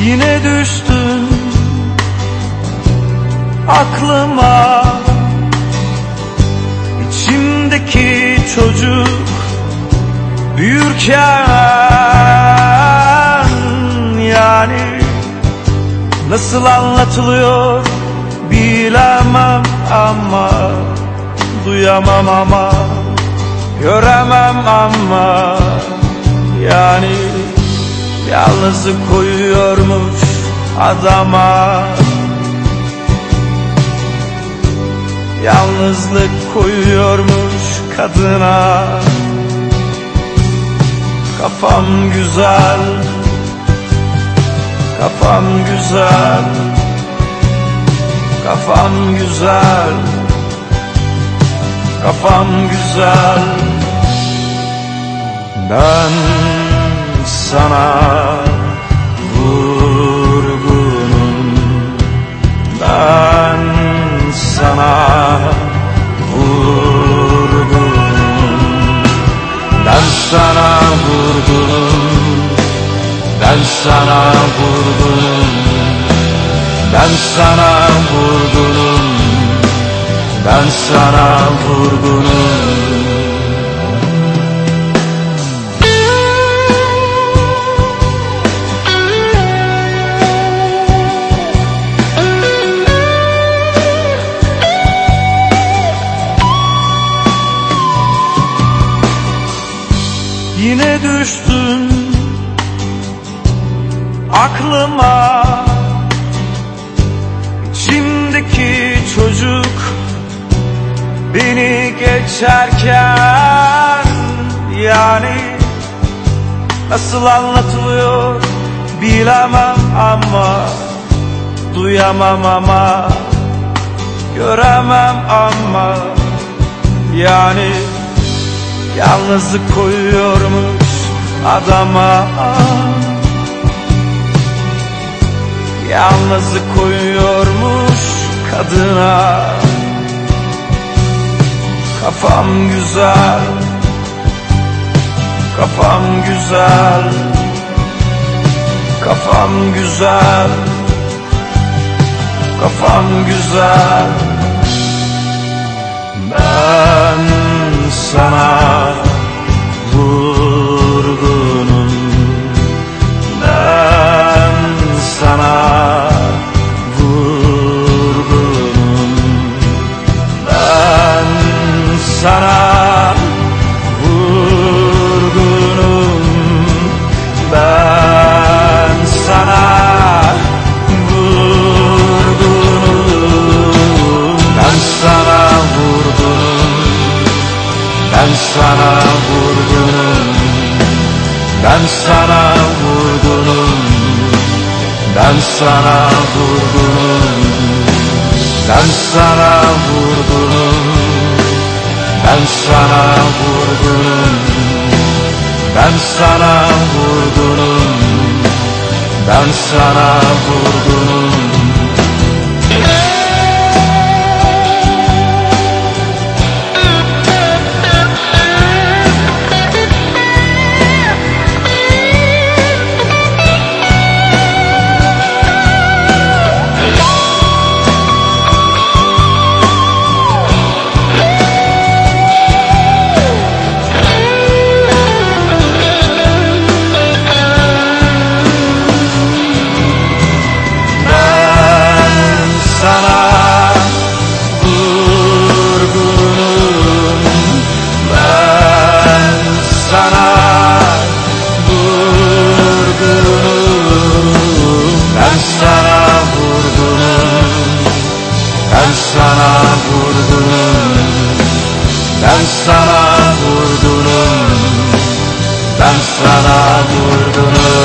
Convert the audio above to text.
Yine düştün aklıma. İçimdeki çocuk büyürken yani Nasıl anlatılıyor bilemem ama Duyamam ama göremem ama Yani yalnızlık koyuyormuş adama. Yalnızlık koyuyormuş kadına. Kafam güzel Kafam güzel Kafam güzel Kafam güzel. Ben sana vurgunum. Ben sana vurgunum. Ben sana vurgunum. Ben sana vurgunum. Ben sana vurgunum. Ben sana vurgunum Düştün aklıma. İçimdeki çocuk beni geçerken Yani nasıl anlatılıyor bilemem ama Duyamam ama göremem ama Yani Yalnızlık koyuyormuş adama. Yalnızlık koyuyormuş kadına. Kafam güzel Kafam güzel Kafam güzel Kafam güzel. Ben sana ben sana vurgunum Ben sana vurgunum Ben sana vurgunum Ben sana vurgunum Ben sana vurgunum Ben sana vurgunum Ben sana vurgunum vurdunum Ben sana vurdunum